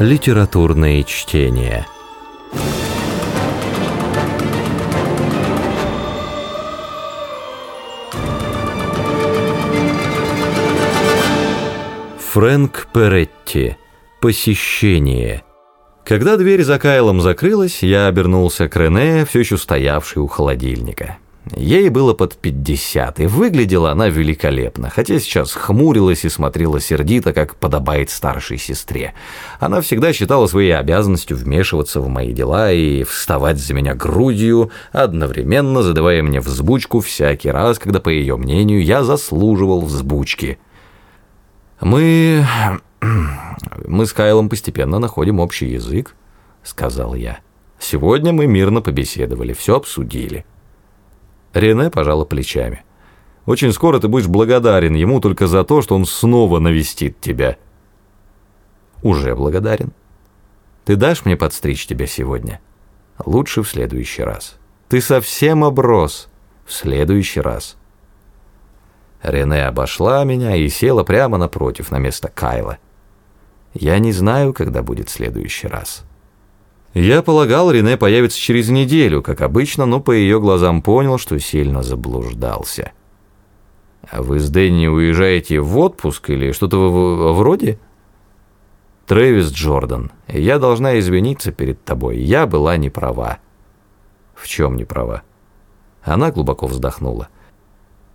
Литературные чтения. Фрэнк Перетти. Посещение. Когда дверь за Кайлом закрылась, я обернулся к Рене, все еще стоявшей у холодильника. Ей было под пятьдесят, и выглядела она великолепно, хотя сейчас хмурилась и смотрела сердито, как подобает старшей сестре. Она всегда считала своей обязанностью вмешиваться в мои дела и вставать за меня грудью, одновременно задавая мне взбучку всякий раз, когда, по ее мнению, я заслуживал взбучки. «Мы... мы с Кайлом постепенно находим общий язык», — сказал я. «Сегодня мы мирно побеседовали, все обсудили». Рене пожала плечами. «Очень скоро ты будешь благодарен ему только за то, что он снова навестит тебя». «Уже благодарен. Ты дашь мне подстричь тебя сегодня?» «Лучше в следующий раз. Ты совсем оброс. В следующий раз». Рене обошла меня и села прямо напротив, на место Кайла. «Я не знаю, когда будет следующий раз». Я полагал, Рене появится через неделю, как обычно, но по ее глазам понял, что сильно заблуждался. «А вы с Дэнни уезжаете в отпуск или что-то вроде?» «Трэвис Джордан, я должна извиниться перед тобой. Я была не права». «В чем не права?» Она глубоко вздохнула.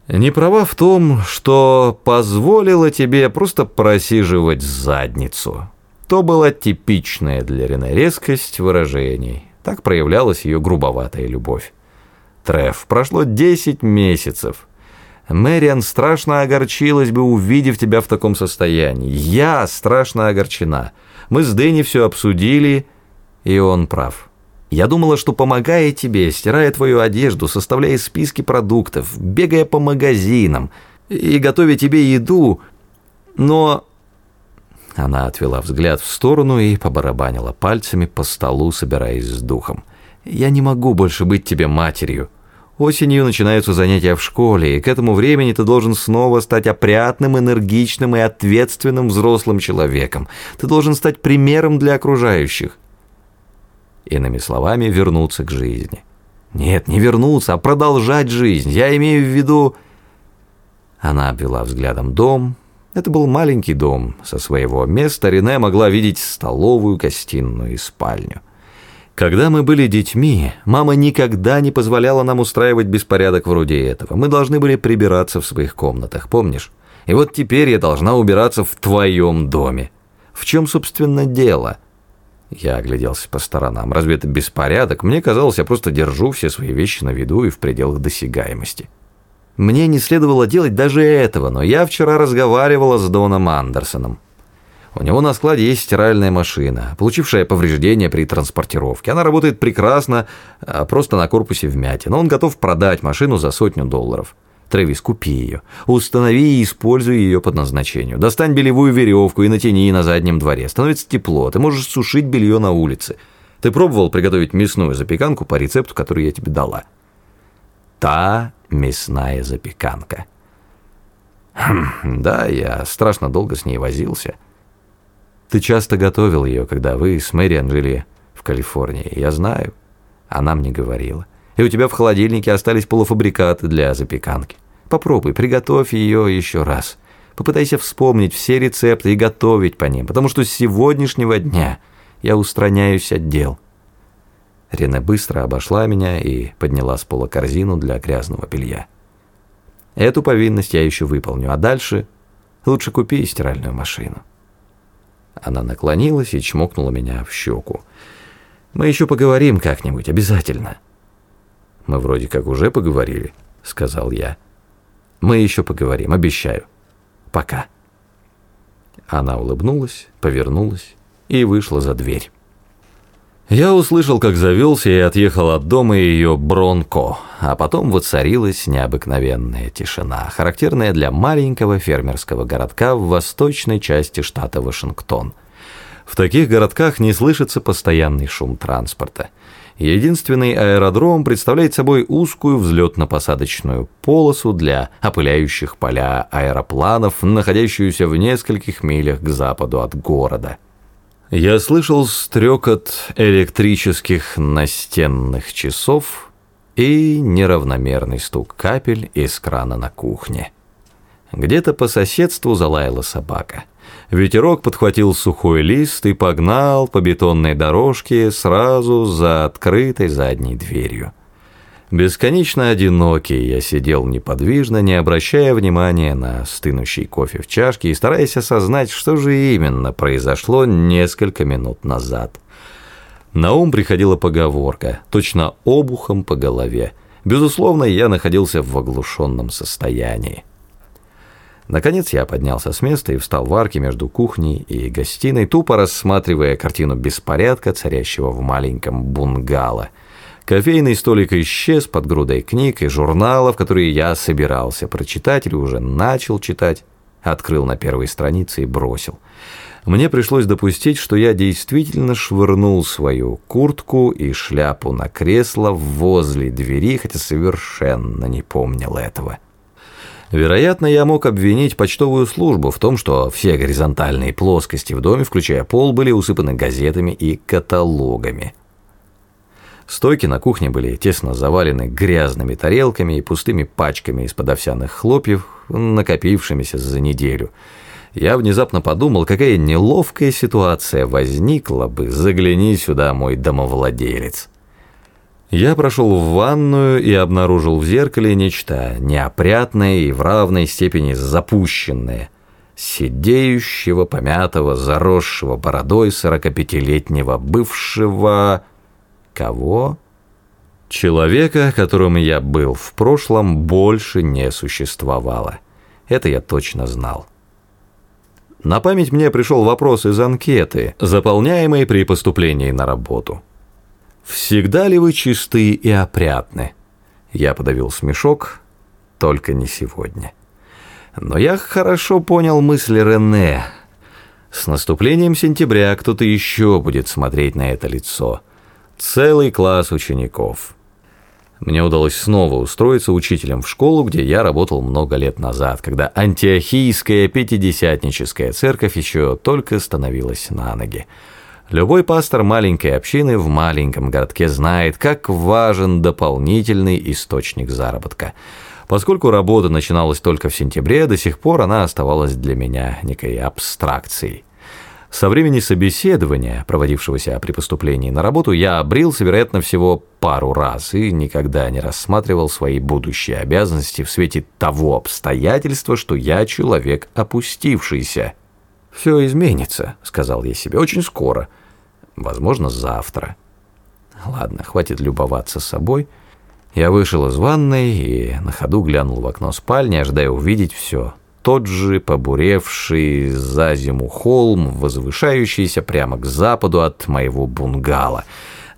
«Не права в том, что позволила тебе просто просиживать задницу». То была типичная для Рене резкость выражений. Так проявлялась ее грубоватая любовь. Треф, прошло десять месяцев. Мэриан страшно огорчилась бы, увидев тебя в таком состоянии. Я страшно огорчена. Мы с Дэнни все обсудили, и он прав. Я думала, что помогая тебе, стирая твою одежду, составляя списки продуктов, бегая по магазинам и готовя тебе еду, но она отвела взгляд в сторону и побарабанила пальцами по столу, собираясь с духом. «Я не могу больше быть тебе матерью. Осенью начинаются занятия в школе, и к этому времени ты должен снова стать опрятным, энергичным и ответственным взрослым человеком. Ты должен стать примером для окружающих». Иными словами, вернуться к жизни. Нет, не вернуться, а продолжать жизнь. Я имею в виду... Она обвела взглядом дом, это был маленький дом. Со своего места Рене могла видеть столовую, гостиную и спальню. Когда мы были детьми, мама никогда не позволяла нам устраивать беспорядок вроде этого. Мы должны были прибираться в своих комнатах, помнишь? И вот теперь я должна убираться в твоем доме. В чем, собственно, дело?» Я огляделся по сторонам. Разве это беспорядок? Мне казалось, я просто держу все свои вещи на виду и в пределах досягаемости. Мне не следовало делать даже этого, но я вчера разговаривала с Доном Андерсоном. У него на складе есть стиральная машина, получившая повреждения при транспортировке. Она работает прекрасно, а просто на корпусе вмятин. Он готов продать машину за сотню долларов. Трэвис, купи ее. Установи и используй ее под назначению. Достань белевую веревку и натяни на заднем дворе. Становится тепло, ты можешь сушить белье на улице. Ты пробовал приготовить мясную запеканку по рецепту, который я тебе дала? Та мясная запеканка. Хм, да, я страшно долго с ней возился. Ты часто готовил ее, когда вы с Мэриан жили в Калифорнии. Я знаю. Она мне говорила. И у тебя в холодильнике остались полуфабрикаты для запеканки. Попробуй, приготовь ее еще раз. Попытайся вспомнить все рецепты и готовить по ним, потому что с сегодняшнего дня я устраняюсь от дел. Рене быстро обошла меня и подняла с пола корзину для грязного белья. Эту повинность я еще выполню, а дальше лучше купи стиральную машину. Она наклонилась и чмокнула меня в щеку. Мы еще поговорим как-нибудь, обязательно. Мы вроде как уже поговорили, сказал я. Мы еще поговорим, обещаю. Пока. Она улыбнулась, повернулась и вышла за дверь. Я услышал, как завелся и отъехал от дома ее Бронко, а потом воцарилась необыкновенная тишина, характерная для маленького фермерского городка в восточной части штата Вашингтон. В таких городках не слышится постоянный шум транспорта. Единственный аэродром представляет собой узкую взлетно-посадочную полосу для опыляющих поля аэропланов, находящуюся в нескольких милях к западу от города. Я слышал стрекот электрических настенных часов и неравномерный стук капель из крана на кухне. Где-то по соседству залаяла собака. Ветерок подхватил сухой лист и погнал по бетонной дорожке сразу за открытой задней дверью. Бесконечно одинокий я сидел неподвижно, не обращая внимания на стынущий кофе в чашке и стараясь осознать, что же именно произошло несколько минут назад. На ум приходила поговорка, точно обухом по голове. Безусловно, я находился в оглушенном состоянии. Наконец я поднялся с места и встал в арке между кухней и гостиной, тупо рассматривая картину беспорядка, царящего в маленьком бунгало. Кофейный столик исчез под грудой книг и журналов, которые я собирался прочитать или уже начал читать. Открыл на первой странице и бросил. Мне пришлось допустить, что я действительно швырнул свою куртку и шляпу на кресло возле двери, хотя совершенно не помнил этого. Вероятно, я мог обвинить почтовую службу в том, что все горизонтальные плоскости в доме, включая пол, были усыпаны газетами и каталогами. Стойки на кухне были тесно завалены грязными тарелками и пустыми пачками из-под овсяных хлопьев, накопившимися за неделю. Я внезапно подумал, какая неловкая ситуация возникла бы, загляни сюда мой домовладелец. Я прошел в ванную и обнаружил в зеркале нечто неопрятное и в равной степени запущенное. Сидеющего, помятого, заросшего бородой сорокапятилетнего бывшего... Кого? Человека, которым я был в прошлом, больше не существовало. Это я точно знал. На память мне пришел вопрос из анкеты, заполняемой при поступлении на работу. «Всегда ли вы чисты и опрятны?» Я подавил смешок, только не сегодня. Но я хорошо понял мысли Рене. С наступлением сентября кто-то еще будет смотреть на это лицо. Целый класс учеников. Мне удалось снова устроиться учителем в школу, где я работал много лет назад, когда антиохийская пятидесятническая церковь еще только становилась на ноги. Любой пастор маленькой общины в маленьком городке знает, как важен дополнительный источник заработка. Поскольку работа начиналась только в сентябре, до сих пор она оставалась для меня некой абстракцией. Со времени собеседования, проводившегося при поступлении на работу, я обрился, вероятно, всего пару раз и никогда не рассматривал свои будущие обязанности в свете того обстоятельства, что я человек опустившийся. «Все изменится», — сказал я себе, — «очень скоро» возможно, завтра. Ладно, хватит любоваться собой. Я вышел из ванной и на ходу глянул в окно спальни, ожидая увидеть все. Тот же побуревший за зиму холм, возвышающийся прямо к западу от моего бунгало,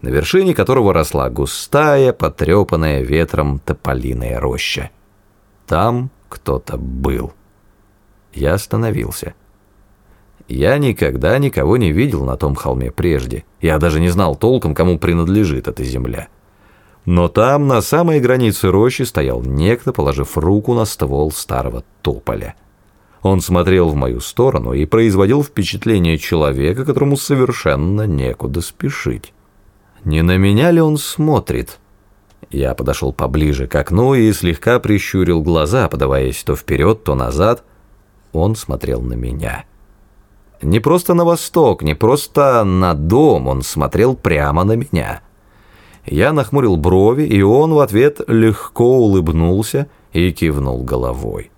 на вершине которого росла густая, потрепанная ветром тополиная роща. Там кто-то был. Я остановился. Я никогда никого не видел на том холме прежде. Я даже не знал толком, кому принадлежит эта земля. Но там, на самой границе рощи, стоял некто, положив руку на ствол старого тополя. Он смотрел в мою сторону и производил впечатление человека, которому совершенно некуда спешить. Не на меня ли он смотрит? Я подошел поближе к окну и слегка прищурил глаза, подаваясь то вперед, то назад. Он смотрел на меня. Не просто на восток, не просто на дом, он смотрел прямо на меня. Я нахмурил брови, и он в ответ легко улыбнулся и кивнул головой.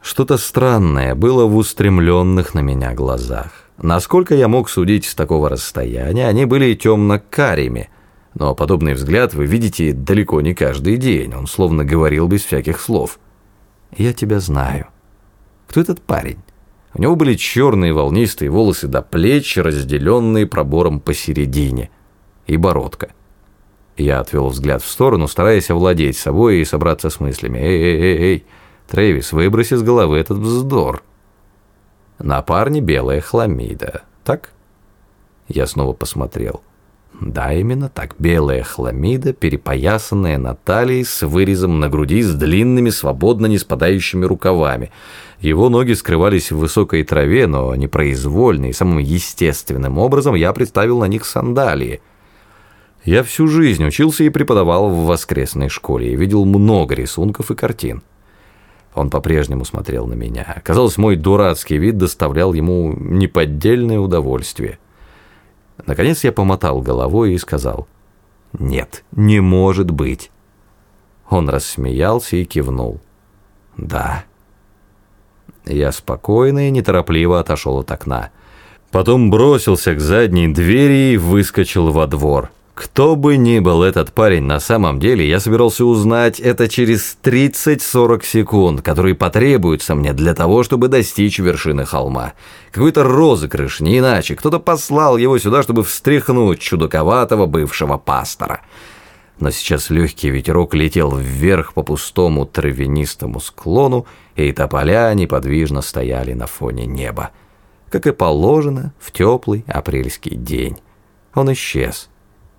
Что-то странное было в устремленных на меня глазах. Насколько я мог судить с такого расстояния, они были темно-карими, но подобный взгляд вы видите далеко не каждый день, он словно говорил без всяких слов. «Я тебя знаю. Кто этот парень?» У него были черные волнистые волосы до плеч, разделенные пробором посередине, и бородка. Я отвел взгляд в сторону, стараясь овладеть собой и собраться с мыслями. «Эй, эй, эй, эй, Трэвис, выброси с головы этот вздор». На парне белая хламида, так? Я снова посмотрел. Да, именно так. Белая хламида, перепоясанная на талии, с вырезом на груди, с длинными, свободно не спадающими рукавами. Его ноги скрывались в высокой траве, но непроизвольно и самым естественным образом я представил на них сандалии. Я всю жизнь учился и преподавал в воскресной школе и видел много рисунков и картин. Он по-прежнему смотрел на меня. Казалось, мой дурацкий вид доставлял ему неподдельное удовольствие. Наконец я помотал головой и сказал, «Нет, не может быть». Он рассмеялся и кивнул. «Да». Я спокойно и неторопливо отошел от окна. Потом бросился к задней двери и выскочил во двор. Кто бы ни был этот парень на самом деле, я собирался узнать это через 30-40 секунд, которые потребуются мне для того, чтобы достичь вершины холма. Какой-то розыгрыш, не иначе. Кто-то послал его сюда, чтобы встряхнуть чудаковатого бывшего пастора. Но сейчас легкий ветерок летел вверх по пустому травянистому склону, и тополя неподвижно стояли на фоне неба. Как и положено в теплый апрельский день. Он исчез